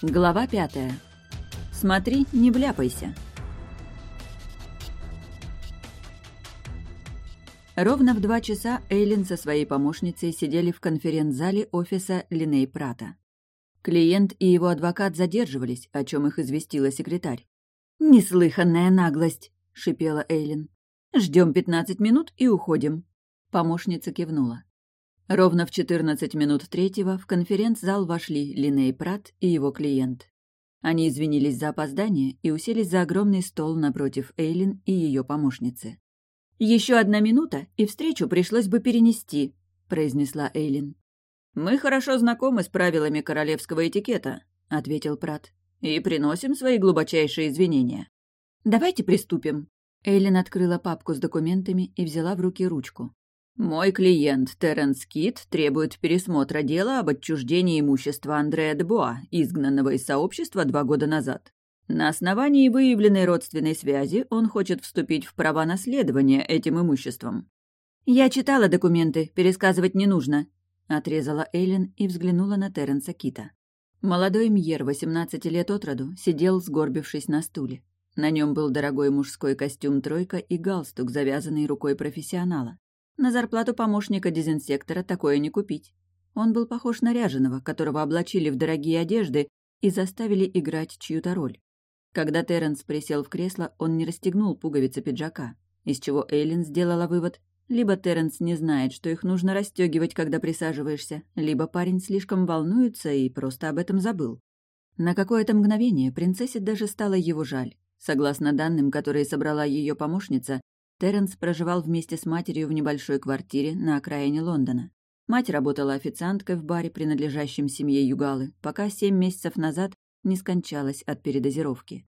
Глава пятая. Смотри, не вляпайся. Ровно в два часа Эйлин со своей помощницей сидели в конференц-зале офиса Линей Прата. Клиент и его адвокат задерживались, о чем их известила секретарь. «Неслыханная наглость!» — шипела Эйлин. Ждем пятнадцать минут и уходим». Помощница кивнула. Ровно в 14 минут третьего в конференц-зал вошли Линей Прат и его клиент. Они извинились за опоздание и уселись за огромный стол напротив Эйлин и ее помощницы. Еще одна минута, и встречу пришлось бы перенести», — произнесла Эйлин. «Мы хорошо знакомы с правилами королевского этикета», — ответил Прат, «и приносим свои глубочайшие извинения». «Давайте приступим». Эйлин открыла папку с документами и взяла в руки ручку. Мой клиент Терренс Кит требует пересмотра дела об отчуждении имущества Андреа Дебуа, изгнанного из сообщества два года назад. На основании выявленной родственной связи он хочет вступить в права наследования этим имуществом. «Я читала документы, пересказывать не нужно», — отрезала Эйлин и взглянула на Терренса Кита. Молодой Мьер, 18 лет от роду, сидел, сгорбившись на стуле. На нем был дорогой мужской костюм «тройка» и галстук, завязанный рукой профессионала. На зарплату помощника дезинсектора такое не купить. Он был похож на ряженого, которого облачили в дорогие одежды и заставили играть чью-то роль. Когда Терренс присел в кресло, он не расстегнул пуговицы пиджака, из чего Эйлин сделала вывод, либо Терренс не знает, что их нужно расстегивать, когда присаживаешься, либо парень слишком волнуется и просто об этом забыл. На какое-то мгновение принцессе даже стало его жаль. Согласно данным, которые собрала ее помощница, Терренс проживал вместе с матерью в небольшой квартире на окраине Лондона. Мать работала официанткой в баре, принадлежащем семье Югалы, пока семь месяцев назад не скончалась от передозировки.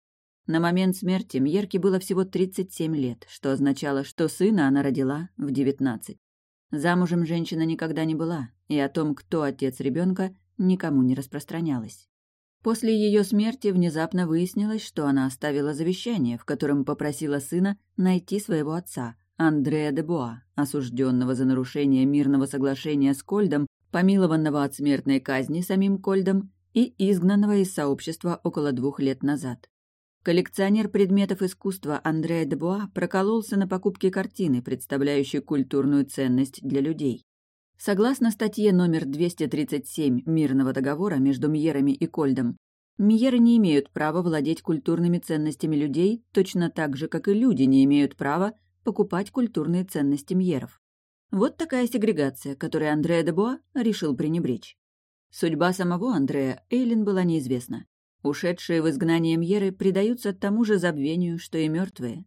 На момент смерти Мьерке было всего 37 лет, что означало, что сына она родила в 19. Замужем женщина никогда не была, и о том, кто отец ребенка, никому не распространялась. После ее смерти внезапно выяснилось, что она оставила завещание, в котором попросила сына найти своего отца, Андреа де Буа, осужденного за нарушение мирного соглашения с Кольдом, помилованного от смертной казни самим Кольдом и изгнанного из сообщества около двух лет назад. Коллекционер предметов искусства Андреа де Буа прокололся на покупке картины, представляющей культурную ценность для людей. Согласно статье номер 237 Мирного договора между Мьерами и Кольдом, Мьеры не имеют права владеть культурными ценностями людей, точно так же, как и люди не имеют права покупать культурные ценности Мьеров. Вот такая сегрегация, которой Андреа де Буа решил пренебречь. Судьба самого Андрея Эйлин была неизвестна. Ушедшие в изгнание Мьеры предаются тому же забвению, что и мертвые.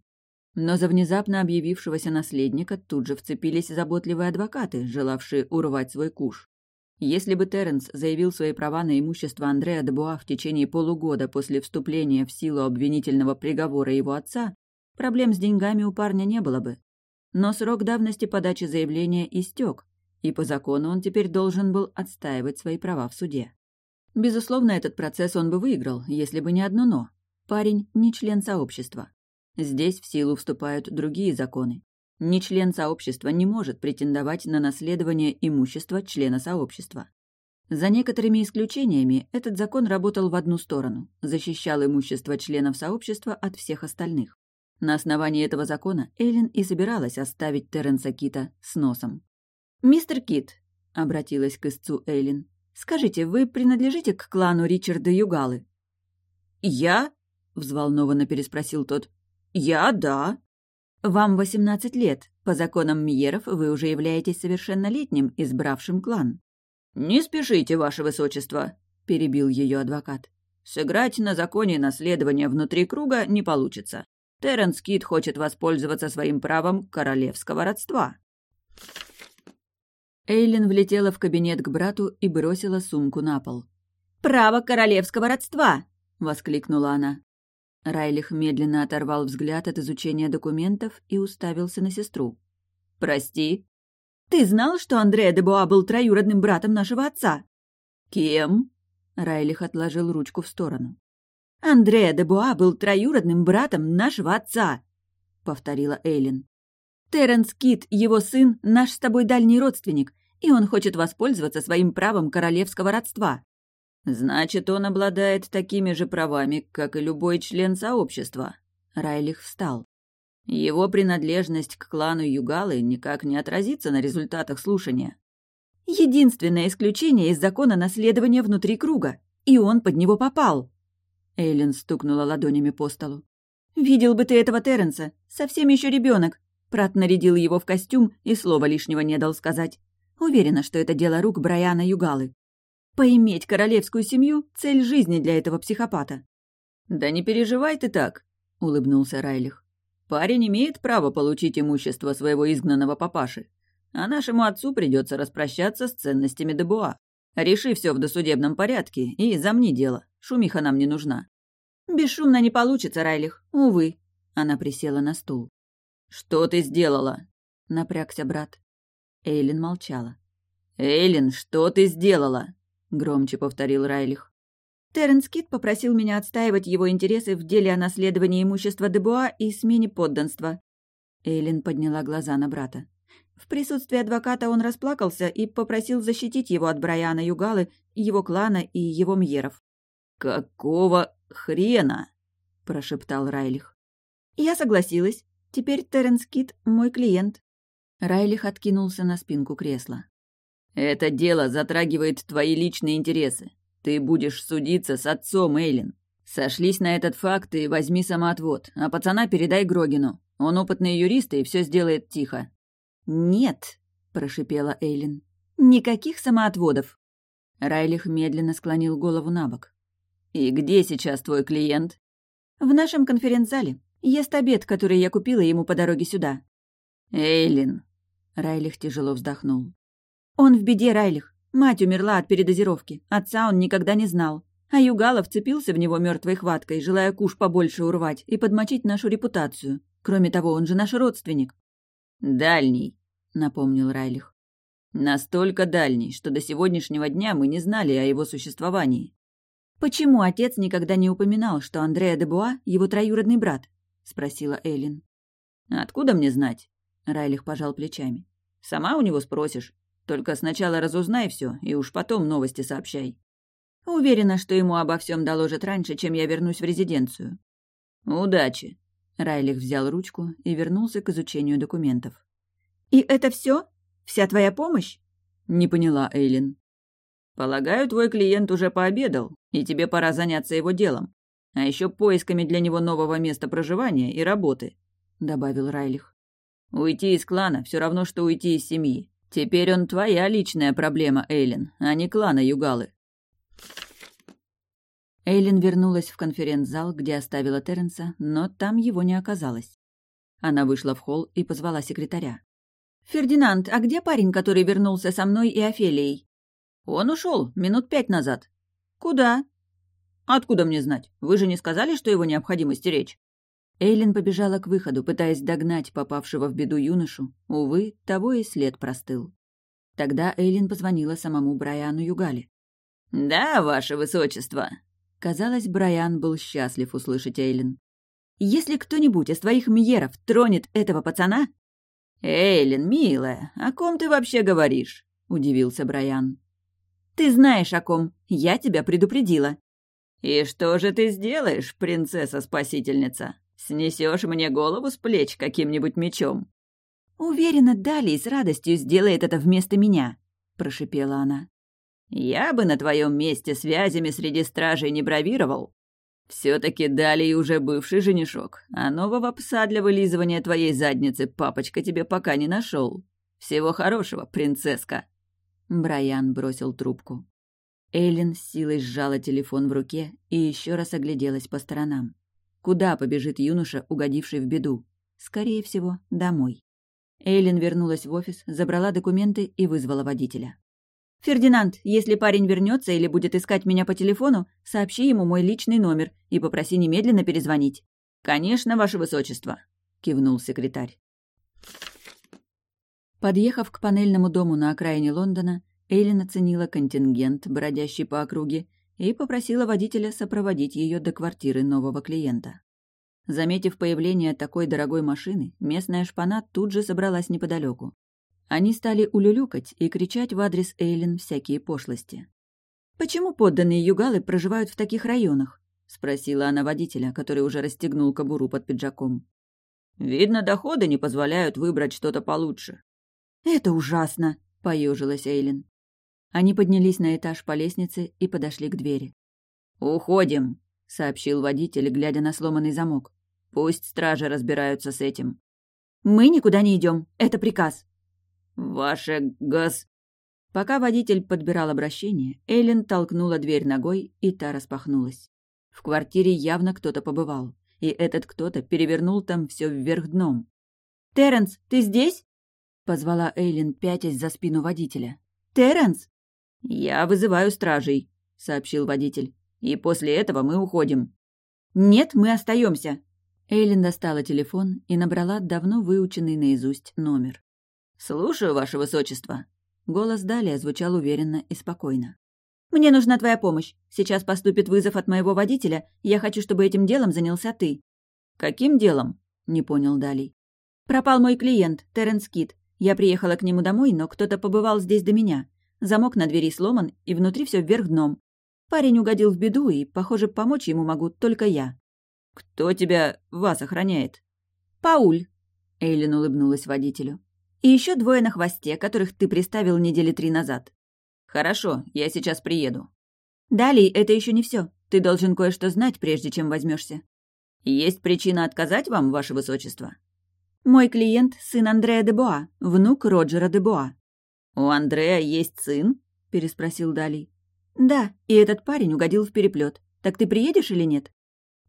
Но за внезапно объявившегося наследника тут же вцепились заботливые адвокаты, желавшие урвать свой куш. Если бы Терренс заявил свои права на имущество Андреа де Буа в течение полугода после вступления в силу обвинительного приговора его отца, проблем с деньгами у парня не было бы. Но срок давности подачи заявления истек, и по закону он теперь должен был отстаивать свои права в суде. Безусловно, этот процесс он бы выиграл, если бы не одно «но». Парень не член сообщества. Здесь в силу вступают другие законы. Ни член сообщества не может претендовать на наследование имущества члена сообщества. За некоторыми исключениями этот закон работал в одну сторону, защищал имущество членов сообщества от всех остальных. На основании этого закона Эйлин и собиралась оставить Терренса Кита с носом. «Мистер Кит», — обратилась к истцу Эйлин, — «скажите, вы принадлежите к клану Ричарда Югалы?» «Я?» — взволнованно переспросил тот. «Я, да». «Вам восемнадцать лет. По законам Мьеров вы уже являетесь совершеннолетним, избравшим клан». «Не спешите, ваше высочество», — перебил ее адвокат. «Сыграть на законе наследования внутри круга не получится. Терренс Кит хочет воспользоваться своим правом королевского родства». Эйлин влетела в кабинет к брату и бросила сумку на пол. «Право королевского родства!» — воскликнула она. Райлих медленно оторвал взгляд от изучения документов и уставился на сестру. «Прости?» «Ты знал, что Андреа де Буа был троюродным братом нашего отца?» «Кем?» Райлих отложил ручку в сторону. «Андреа де Буа был троюродным братом нашего отца», — повторила Эйлин. «Терренс Кит, его сын, наш с тобой дальний родственник, и он хочет воспользоваться своим правом королевского родства». «Значит, он обладает такими же правами, как и любой член сообщества». Райлих встал. Его принадлежность к клану Югалы никак не отразится на результатах слушания. Единственное исключение из закона наследования внутри круга, и он под него попал. Эйлин стукнула ладонями по столу. «Видел бы ты этого Терренса, совсем еще ребенок. Прат нарядил его в костюм и слова лишнего не дал сказать. Уверена, что это дело рук Брайана Югалы. Поиметь королевскую семью — цель жизни для этого психопата. «Да не переживай ты так», — улыбнулся Райлих. «Парень имеет право получить имущество своего изгнанного папаши, а нашему отцу придется распрощаться с ценностями Дебуа. Реши все в досудебном порядке и замни дело. Шумиха нам не нужна». «Бесшумно не получится, Райлих, увы». Она присела на стул. «Что ты сделала?» — напрягся брат. Эйлин молчала. «Эйлин, что ты сделала?» — громче повторил Райлих. Терренс Кит попросил меня отстаивать его интересы в деле о наследовании имущества Дебуа и смене подданства. Эйлин подняла глаза на брата. В присутствии адвоката он расплакался и попросил защитить его от Брайана Югалы, его клана и его мьеров. «Какого хрена?» – прошептал Райлих. «Я согласилась. Теперь Терренс Кит – мой клиент». Райлих откинулся на спинку кресла. «Это дело затрагивает твои личные интересы. Ты будешь судиться с отцом, Эйлин. Сошлись на этот факт и возьми самоотвод, а пацана передай Грогину. Он опытный юрист и все сделает тихо». «Нет», – прошипела Эйлин. «Никаких самоотводов». Райлих медленно склонил голову на бок. «И где сейчас твой клиент?» «В нашем конференц-зале. Ест обед, который я купила ему по дороге сюда». «Эйлин!» Райлих тяжело вздохнул. «Он в беде, Райлих. Мать умерла от передозировки. Отца он никогда не знал. А Югала вцепился в него мертвой хваткой, желая куш побольше урвать и подмочить нашу репутацию. Кроме того, он же наш родственник». «Дальний», — напомнил Райлих. «Настолько дальний, что до сегодняшнего дня мы не знали о его существовании». «Почему отец никогда не упоминал, что Андреа де Буа — его троюродный брат?» — спросила Эйлин. «Откуда мне знать?» — Райлих пожал плечами. «Сама у него спросишь. Только сначала разузнай все, и уж потом новости сообщай». «Уверена, что ему обо всем доложат раньше, чем я вернусь в резиденцию». «Удачи!» Райлих взял ручку и вернулся к изучению документов. «И это все? Вся твоя помощь?» Не поняла Эйлин. «Полагаю, твой клиент уже пообедал, и тебе пора заняться его делом. А еще поисками для него нового места проживания и работы», — добавил Райлих. «Уйти из клана — все равно, что уйти из семьи. Теперь он твоя личная проблема, Эйлин, а не клана Югалы». Эйлин вернулась в конференц-зал, где оставила Терренса, но там его не оказалось. Она вышла в холл и позвала секретаря. «Фердинанд, а где парень, который вернулся со мной и Офелией?» «Он ушел минут пять назад». «Куда?» «Откуда мне знать? Вы же не сказали, что его необходимо стеречь?» Эйлин побежала к выходу, пытаясь догнать попавшего в беду юношу. Увы, того и след простыл. Тогда Эйлин позвонила самому Брайану Югали. «Да, ваше высочество», Казалось, Брайан был счастлив услышать Эйлин. «Если кто-нибудь из твоих мьеров тронет этого пацана...» «Эйлин, милая, о ком ты вообще говоришь?» — удивился Брайан. «Ты знаешь, о ком. Я тебя предупредила». «И что же ты сделаешь, принцесса-спасительница? Снесешь мне голову с плеч каким-нибудь мечом?» «Уверена, Дали с радостью сделает это вместо меня», — прошипела она. Я бы на твоем месте связями среди стражей не бравировал. Все-таки Далий уже бывший женишок, а нового пса для вылизывания твоей задницы папочка тебе пока не нашел. Всего хорошего, принцесска. Брайан бросил трубку. Эйлин с силой сжала телефон в руке и еще раз огляделась по сторонам. Куда побежит юноша, угодивший в беду? Скорее всего, домой. Эйлин вернулась в офис, забрала документы и вызвала водителя. «Фердинанд, если парень вернется или будет искать меня по телефону, сообщи ему мой личный номер и попроси немедленно перезвонить». «Конечно, ваше высочество», — кивнул секретарь. Подъехав к панельному дому на окраине Лондона, Эйлин оценила контингент, бродящий по округе, и попросила водителя сопроводить ее до квартиры нового клиента. Заметив появление такой дорогой машины, местная шпана тут же собралась неподалеку. Они стали улюлюкать и кричать в адрес Эйлин всякие пошлости. «Почему подданные югалы проживают в таких районах?» — спросила она водителя, который уже расстегнул кобуру под пиджаком. «Видно, доходы не позволяют выбрать что-то получше». «Это ужасно!» — поежилась Эйлин. Они поднялись на этаж по лестнице и подошли к двери. «Уходим», — сообщил водитель, глядя на сломанный замок. «Пусть стражи разбираются с этим». «Мы никуда не идем. Это приказ». «Ваше газ...» Пока водитель подбирал обращение, Эйлин толкнула дверь ногой, и та распахнулась. В квартире явно кто-то побывал, и этот кто-то перевернул там все вверх дном. «Терренс, ты здесь?» — позвала Эйлин, пятясь за спину водителя. «Терренс!» «Я вызываю стражей», — сообщил водитель. «И после этого мы уходим». «Нет, мы остаемся. Эйлин достала телефон и набрала давно выученный наизусть номер. «Слушаю, ваше высочество». Голос далее звучал уверенно и спокойно. «Мне нужна твоя помощь. Сейчас поступит вызов от моего водителя. Я хочу, чтобы этим делом занялся ты». «Каким делом?» — не понял Далей. «Пропал мой клиент, Терренс Кит. Я приехала к нему домой, но кто-то побывал здесь до меня. Замок на двери сломан, и внутри все вверх дном. Парень угодил в беду, и, похоже, помочь ему могу только я». «Кто тебя, вас охраняет?» «Пауль», — Эйлин улыбнулась водителю. «И еще двое на хвосте, которых ты приставил недели три назад». «Хорошо, я сейчас приеду». «Далее, это еще не все. Ты должен кое-что знать, прежде чем возьмешься. «Есть причина отказать вам, ваше высочество?» «Мой клиент — сын Андрея де Боа, внук Роджера де Боа». «У Андрея есть сын?» — переспросил Далей. «Да, и этот парень угодил в переплет. Так ты приедешь или нет?»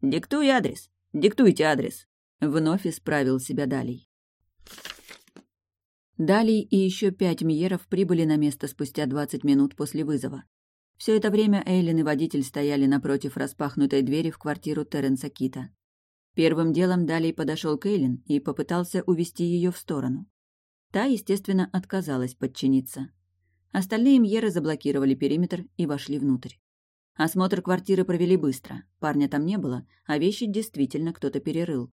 «Диктуй адрес. Диктуйте адрес». Вновь исправил себя Далей. Далей и еще пять Миеров прибыли на место спустя 20 минут после вызова. Все это время Эйлин и водитель стояли напротив распахнутой двери в квартиру Терренса Кита. Первым делом Далей подошел к Эйлин и попытался увести ее в сторону. Та, естественно, отказалась подчиниться. Остальные Мьеры заблокировали периметр и вошли внутрь. Осмотр квартиры провели быстро. Парня там не было, а вещи действительно кто-то перерыл.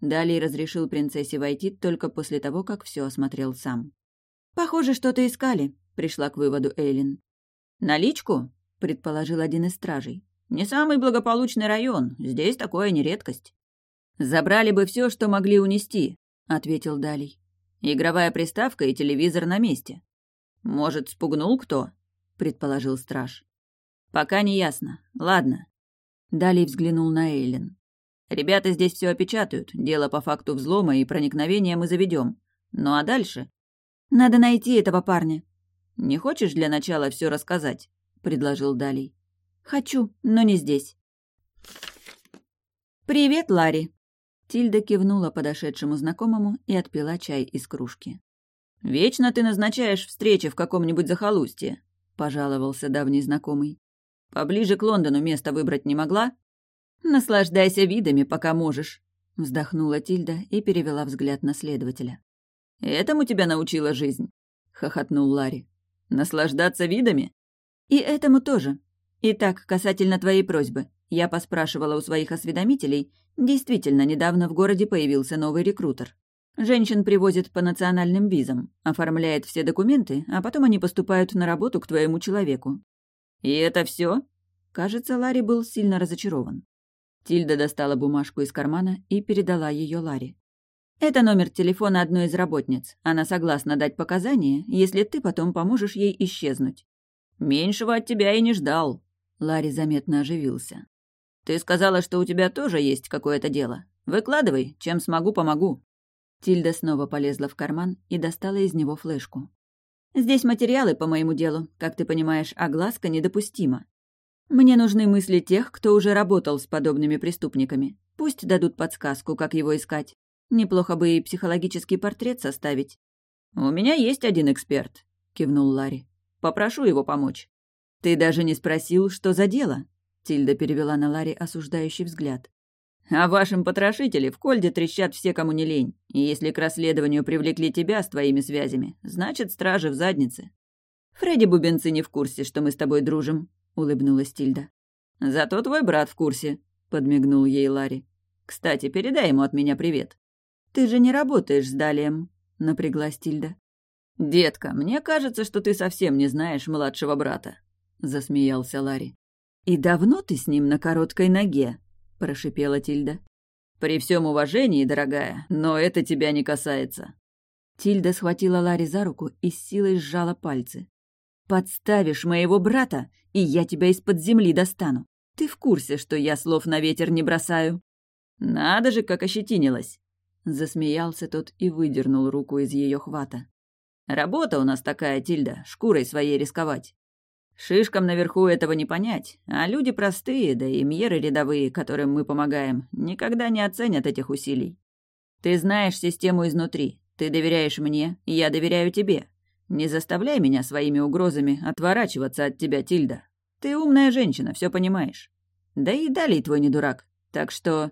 Далее разрешил принцессе войти только после того, как все осмотрел сам. «Похоже, что-то искали», — пришла к выводу Эйлин. «Наличку?» — предположил один из стражей. «Не самый благополучный район. Здесь такое не редкость». «Забрали бы все, что могли унести», — ответил Далей. «Игровая приставка и телевизор на месте». «Может, спугнул кто?» — предположил страж. «Пока не ясно. Ладно». Далее взглянул на Эйлин. «Ребята здесь все опечатают. Дело по факту взлома и проникновения мы заведем. Ну а дальше?» «Надо найти этого парня». «Не хочешь для начала все рассказать?» — предложил Далей. «Хочу, но не здесь». «Привет, Ларри!» Тильда кивнула подошедшему знакомому и отпила чай из кружки. «Вечно ты назначаешь встречи в каком-нибудь захолустье», — пожаловался давний знакомый. Поближе к Лондону место выбрать не могла? Наслаждайся видами, пока можешь, вздохнула Тильда и перевела взгляд на следователя. Этому тебя научила жизнь, хохотнул Ларри. Наслаждаться видами? И этому тоже. Итак, касательно твоей просьбы. Я поспрашивала у своих осведомителей. Действительно, недавно в городе появился новый рекрутер. Женщин привозят по национальным визам, оформляет все документы, а потом они поступают на работу к твоему человеку. «И это все? Кажется, Ларри был сильно разочарован. Тильда достала бумажку из кармана и передала ее Ларри. «Это номер телефона одной из работниц. Она согласна дать показания, если ты потом поможешь ей исчезнуть». «Меньшего от тебя и не ждал», — Ларри заметно оживился. «Ты сказала, что у тебя тоже есть какое-то дело. Выкладывай, чем смогу, помогу». Тильда снова полезла в карман и достала из него флешку. Здесь материалы по моему делу. Как ты понимаешь, огласка недопустима. Мне нужны мысли тех, кто уже работал с подобными преступниками. Пусть дадут подсказку, как его искать. Неплохо бы и психологический портрет составить. «У меня есть один эксперт», — кивнул Ларри. «Попрошу его помочь». «Ты даже не спросил, что за дело?» Тильда перевела на Ларри осуждающий взгляд. О вашем потрошителе в Кольде трещат все, кому не лень. И если к расследованию привлекли тебя с твоими связями, значит, стражи в заднице. Фредди Бубенцы не в курсе, что мы с тобой дружим, улыбнулась Тильда. Зато твой брат в курсе, подмигнул ей Ларри. Кстати, передай ему от меня привет. Ты же не работаешь с Далием, напряглась Тильда. Детка, мне кажется, что ты совсем не знаешь младшего брата. засмеялся Ларри. «И давно ты с ним на короткой ноге?» – прошипела Тильда. «При всем уважении, дорогая, но это тебя не касается». Тильда схватила Ларри за руку и с силой сжала пальцы. «Подставишь моего брата, и я тебя из-под земли достану. Ты в курсе, что я слов на ветер не бросаю?» «Надо же, как ощетинилась!» Засмеялся тот и выдернул руку из ее хвата. «Работа у нас такая, Тильда, шкурой своей рисковать. Шишкам наверху этого не понять, а люди простые, да и мьеры рядовые, которым мы помогаем, никогда не оценят этих усилий. Ты знаешь систему изнутри, ты доверяешь мне, я доверяю тебе. Не заставляй меня своими угрозами отворачиваться от тебя, Тильда. Ты умная женщина, все понимаешь. Да и далее твой не дурак, так что...»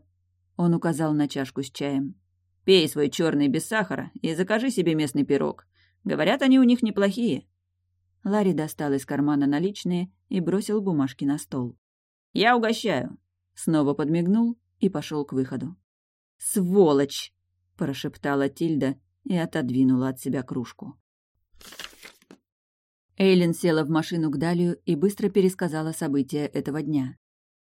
Он указал на чашку с чаем. «Пей свой черный без сахара и закажи себе местный пирог. Говорят, они у них неплохие. Ларри достал из кармана наличные и бросил бумажки на стол. «Я угощаю!» Снова подмигнул и пошел к выходу. «Сволочь!» – прошептала Тильда и отодвинула от себя кружку. Эйлин села в машину к Далию и быстро пересказала события этого дня.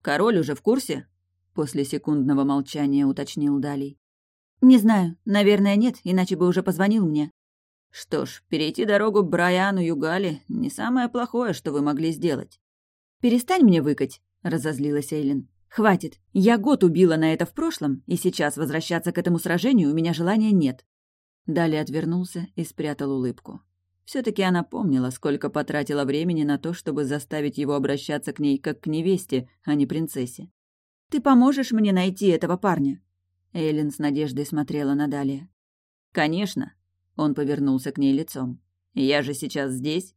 «Король уже в курсе?» – после секундного молчания уточнил Далий. «Не знаю. Наверное, нет, иначе бы уже позвонил мне. Что ж, перейти дорогу Брайану Югали — не самое плохое, что вы могли сделать. «Перестань мне выкать», — разозлилась Эйлин. «Хватит. Я год убила на это в прошлом, и сейчас возвращаться к этому сражению у меня желания нет». Далее отвернулся и спрятал улыбку. все таки она помнила, сколько потратила времени на то, чтобы заставить его обращаться к ней как к невесте, а не принцессе. «Ты поможешь мне найти этого парня?» Эйлин с надеждой смотрела на Далия. «Конечно», он повернулся к ней лицом. «Я же сейчас здесь?»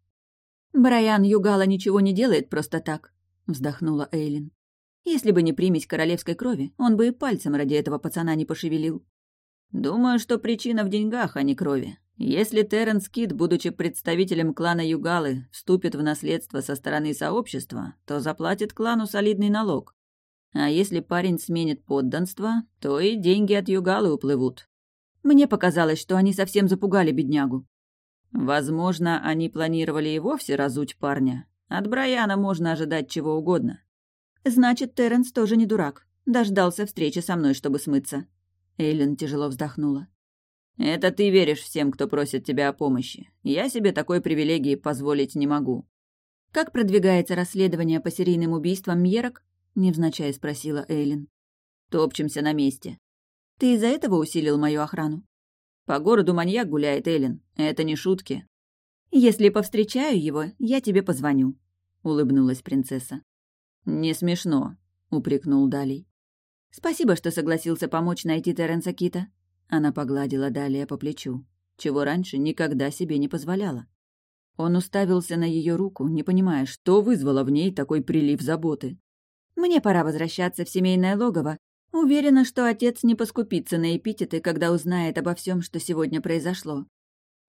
«Брайан Югала ничего не делает просто так», — вздохнула Эйлин. «Если бы не примесь королевской крови, он бы и пальцем ради этого пацана не пошевелил». «Думаю, что причина в деньгах, а не крови. Если Терренс Кит, будучи представителем клана Югалы, вступит в наследство со стороны сообщества, то заплатит клану солидный налог. А если парень сменит подданство, то и деньги от Югалы уплывут. Мне показалось, что они совсем запугали беднягу. Возможно, они планировали и вовсе разуть парня. От Брайана можно ожидать чего угодно. Значит, Терренс тоже не дурак. Дождался встречи со мной, чтобы смыться. Эйлин тяжело вздохнула. «Это ты веришь всем, кто просит тебя о помощи. Я себе такой привилегии позволить не могу». «Как продвигается расследование по серийным убийствам Мьерок?» — невзначай спросила Эйлин. «Топчемся на месте. Ты из-за этого усилил мою охрану? По городу маньяк гуляет, Эллен. Это не шутки. Если повстречаю его, я тебе позвоню, улыбнулась принцесса. Не смешно, упрекнул Далий. Спасибо, что согласился помочь найти Терренса Кита. Она погладила Далия по плечу, чего раньше никогда себе не позволяла. Он уставился на ее руку, не понимая, что вызвало в ней такой прилив заботы. «Мне пора возвращаться в семейное логово Уверена, что отец не поскупится на эпитеты, когда узнает обо всем, что сегодня произошло.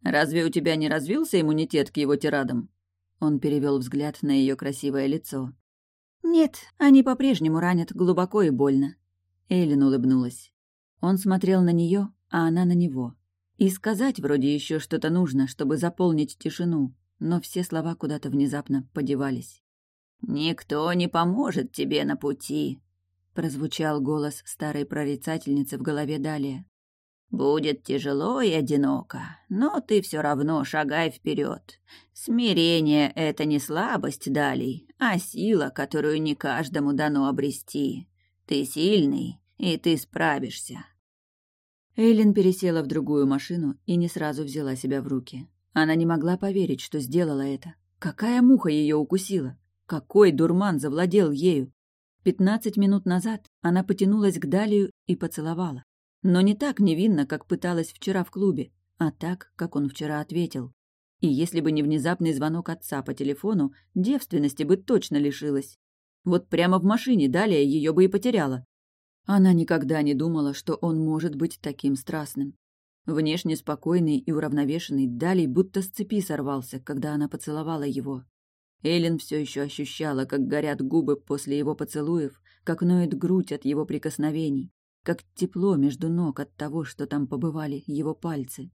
«Разве у тебя не развился иммунитет к его тирадам?» Он перевел взгляд на ее красивое лицо. «Нет, они по-прежнему ранят глубоко и больно». Эйлин улыбнулась. Он смотрел на нее, а она на него. И сказать вроде еще что-то нужно, чтобы заполнить тишину, но все слова куда-то внезапно подевались. «Никто не поможет тебе на пути», прозвучал голос старой прорицательницы в голове далее. Будет тяжело и одиноко, но ты все равно шагай вперед. Смирение — это не слабость далей, а сила, которую не каждому дано обрести. Ты сильный, и ты справишься. Эйлин пересела в другую машину и не сразу взяла себя в руки. Она не могла поверить, что сделала это. Какая муха ее укусила? Какой дурман завладел ею? Пятнадцать минут назад она потянулась к Далию и поцеловала. Но не так невинно, как пыталась вчера в клубе, а так, как он вчера ответил. И если бы не внезапный звонок отца по телефону, девственности бы точно лишилась. Вот прямо в машине Далия ее бы и потеряла. Она никогда не думала, что он может быть таким страстным. Внешне спокойный и уравновешенный Далий будто с цепи сорвался, когда она поцеловала его. Эллен все еще ощущала, как горят губы после его поцелуев, как ноет грудь от его прикосновений, как тепло между ног от того, что там побывали его пальцы.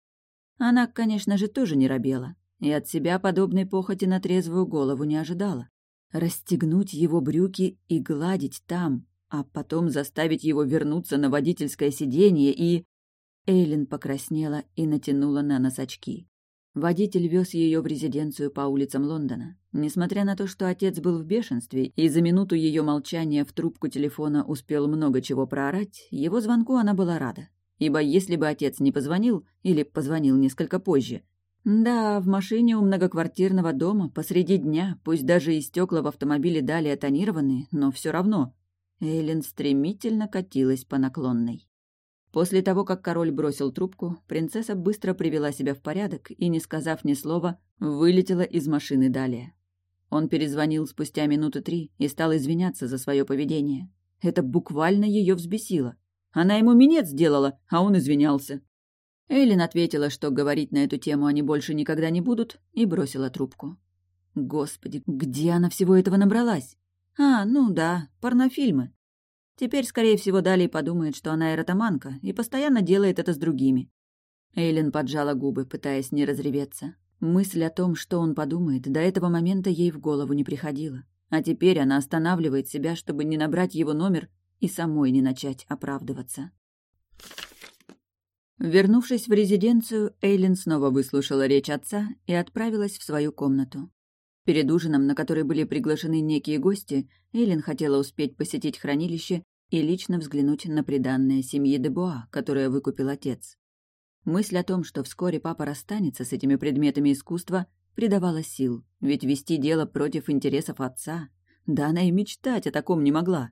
Она, конечно же, тоже не робела, и от себя подобной похоти на трезвую голову не ожидала. Расстегнуть его брюки и гладить там, а потом заставить его вернуться на водительское сиденье и... Эйлин покраснела и натянула на нос очки. Водитель вез ее в резиденцию по улицам Лондона. Несмотря на то, что отец был в бешенстве и за минуту ее молчания в трубку телефона успел много чего проорать, его звонку она была рада. Ибо если бы отец не позвонил или позвонил несколько позже, да, в машине у многоквартирного дома посреди дня, пусть даже и стекла в автомобиле далее тонированные, но все равно. Эйлин стремительно катилась по наклонной. После того, как король бросил трубку, принцесса быстро привела себя в порядок и, не сказав ни слова, вылетела из машины далее. Он перезвонил спустя минуты три и стал извиняться за свое поведение. Это буквально ее взбесило. Она ему минет сделала, а он извинялся. Эйлин ответила, что говорить на эту тему они больше никогда не будут, и бросила трубку. Господи, где она всего этого набралась? А, ну да, порнофильмы. Теперь, скорее всего, Далее подумает, что она эротоманка, и постоянно делает это с другими. Эйлин поджала губы, пытаясь не разреветься. Мысль о том, что он подумает, до этого момента ей в голову не приходила. А теперь она останавливает себя, чтобы не набрать его номер и самой не начать оправдываться. Вернувшись в резиденцию, Эйлин снова выслушала речь отца и отправилась в свою комнату. Перед ужином, на который были приглашены некие гости, Эйлин хотела успеть посетить хранилище и лично взглянуть на приданное семьи Дебуа, которое выкупил отец. Мысль о том, что вскоре папа расстанется с этими предметами искусства, придавала сил, ведь вести дело против интересов отца, да она и мечтать о таком не могла.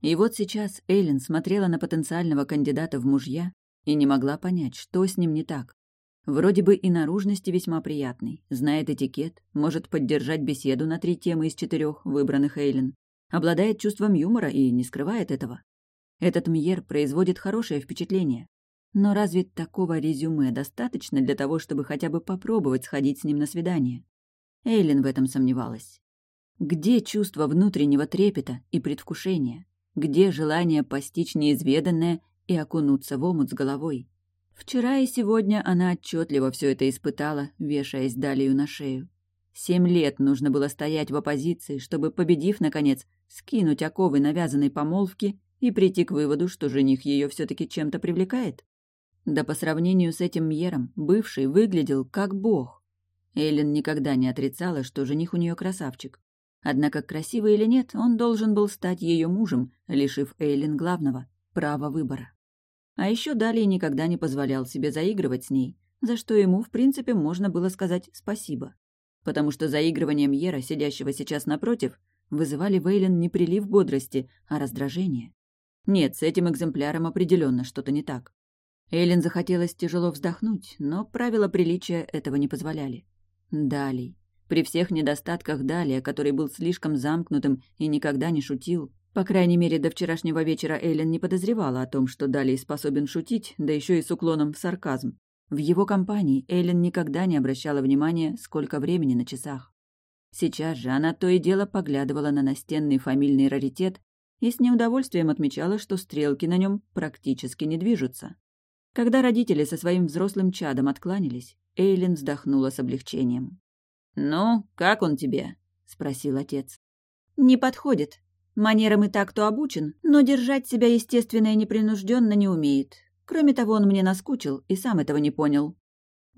И вот сейчас Эйлин смотрела на потенциального кандидата в мужья и не могла понять, что с ним не так. Вроде бы и наружности весьма приятный, знает этикет, может поддержать беседу на три темы из четырех, выбранных Эйлин обладает чувством юмора и не скрывает этого. Этот Мьер производит хорошее впечатление. Но разве такого резюме достаточно для того, чтобы хотя бы попробовать сходить с ним на свидание? Эйлин в этом сомневалась. Где чувство внутреннего трепета и предвкушения? Где желание постичь неизведанное и окунуться в омут с головой? Вчера и сегодня она отчетливо все это испытала, вешаясь далью на шею. Семь лет нужно было стоять в оппозиции, чтобы, победив, наконец, скинуть оковы навязанной помолвки и прийти к выводу, что жених ее все таки чем-то привлекает? Да по сравнению с этим Мьером, бывший выглядел как бог. Эйлин никогда не отрицала, что жених у нее красавчик. Однако, красивый или нет, он должен был стать ее мужем, лишив Эйлин главного — права выбора. А еще далее никогда не позволял себе заигрывать с ней, за что ему, в принципе, можно было сказать спасибо потому что заигрывание Мьера, сидящего сейчас напротив, вызывали Вейлен не прилив бодрости, а раздражение. Нет, с этим экземпляром определенно что-то не так. Эйлин захотелось тяжело вздохнуть, но правила приличия этого не позволяли. Далей. При всех недостатках Далия, который был слишком замкнутым и никогда не шутил, по крайней мере, до вчерашнего вечера Эйлин не подозревала о том, что Далей способен шутить, да еще и с уклоном в сарказм. В его компании Эллен никогда не обращала внимания, сколько времени на часах. Сейчас же она то и дело поглядывала на настенный фамильный раритет и с неудовольствием отмечала, что стрелки на нем практически не движутся. Когда родители со своим взрослым чадом откланялись, Эйлин вздохнула с облегчением. «Ну, как он тебе?» — спросил отец. «Не подходит. Манерам и так-то обучен, но держать себя естественно и непринужденно не умеет. Кроме того, он мне наскучил и сам этого не понял.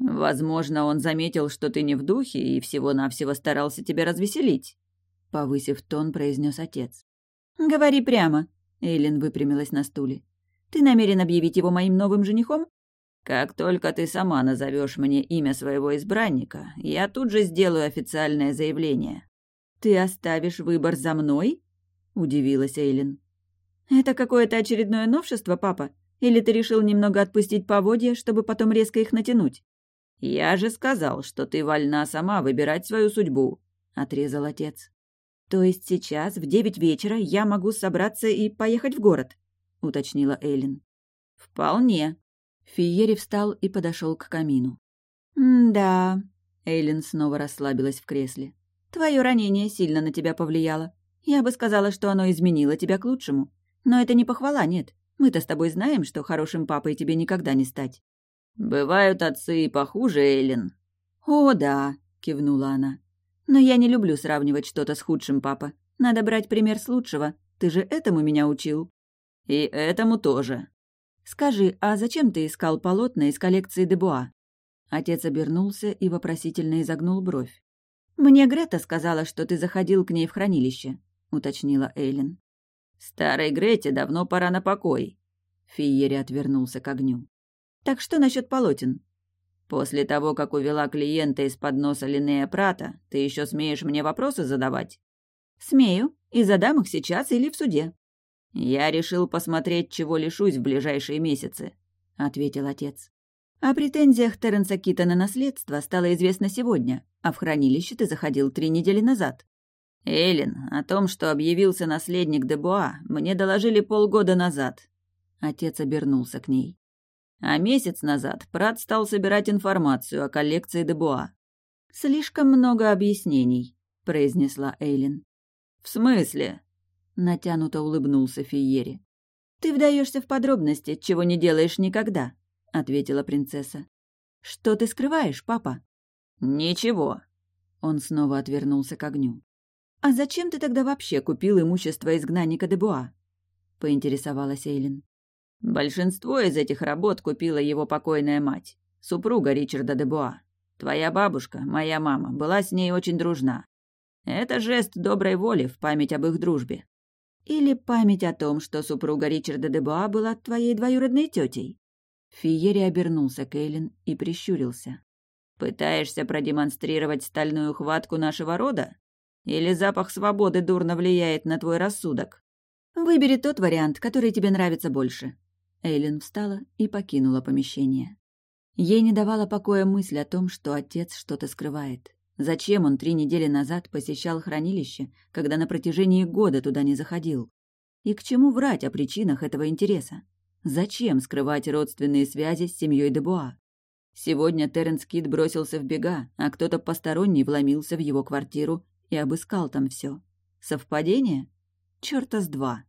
Возможно, он заметил, что ты не в духе и всего-навсего старался тебя развеселить. Повысив тон, произнес отец. «Говори прямо», — Эйлин выпрямилась на стуле. «Ты намерен объявить его моим новым женихом?» «Как только ты сама назовешь мне имя своего избранника, я тут же сделаю официальное заявление». «Ты оставишь выбор за мной?» — удивилась Эйлин. «Это какое-то очередное новшество, папа? Или ты решил немного отпустить поводья, чтобы потом резко их натянуть?» «Я же сказал, что ты вольна сама выбирать свою судьбу», — отрезал отец. «То есть сейчас, в девять вечера, я могу собраться и поехать в город?» — уточнила Эйлин. «Вполне». Фиери встал и подошел к камину. «Да», — Эйлин снова расслабилась в кресле. «Твое ранение сильно на тебя повлияло. Я бы сказала, что оно изменило тебя к лучшему. Но это не похвала, нет. Мы-то с тобой знаем, что хорошим папой тебе никогда не стать». «Бывают отцы и похуже, Эйлин». «О, да», — кивнула она. Но я не люблю сравнивать что-то с худшим, папа. Надо брать пример с лучшего. Ты же этому меня учил. И этому тоже. Скажи, а зачем ты искал полотна из коллекции Дебуа? Отец обернулся и вопросительно изогнул бровь. «Мне Грета сказала, что ты заходил к ней в хранилище», — уточнила Эйлин. «Старой Грете давно пора на покой», — Фиери отвернулся к огню. «Так что насчет полотен?» «После того, как увела клиента из-под носа Линнея Прата, ты еще смеешь мне вопросы задавать?» «Смею, и задам их сейчас или в суде». «Я решил посмотреть, чего лишусь в ближайшие месяцы», — ответил отец. О претензиях Терренса Кита на наследство стало известно сегодня, а в хранилище ты заходил три недели назад. Эллен, о том, что объявился наследник Дебуа, мне доложили полгода назад. Отец обернулся к ней. А месяц назад Прат стал собирать информацию о коллекции Дебуа. «Слишком много объяснений», — произнесла Эйлин. «В смысле?» — натянуто улыбнулся Фиери. «Ты вдаешься в подробности, чего не делаешь никогда», — ответила принцесса. «Что ты скрываешь, папа?» «Ничего». Он снова отвернулся к огню. «А зачем ты тогда вообще купил имущество изгнанника Дебуа?» — поинтересовалась Эйлин. «Большинство из этих работ купила его покойная мать, супруга Ричарда Дебуа. Твоя бабушка, моя мама, была с ней очень дружна. Это жест доброй воли в память об их дружбе». «Или память о том, что супруга Ричарда Дебуа была твоей двоюродной тетей?» Фиери обернулся к Эйлин и прищурился. «Пытаешься продемонстрировать стальную хватку нашего рода? Или запах свободы дурно влияет на твой рассудок? Выбери тот вариант, который тебе нравится больше. Эйлин встала и покинула помещение. Ей не давала покоя мысль о том, что отец что-то скрывает. Зачем он три недели назад посещал хранилище, когда на протяжении года туда не заходил? И к чему врать о причинах этого интереса? Зачем скрывать родственные связи с семьей Дебуа? Сегодня Терренс Кид бросился в бега, а кто-то посторонний вломился в его квартиру и обыскал там все. Совпадение? Чёрта с два.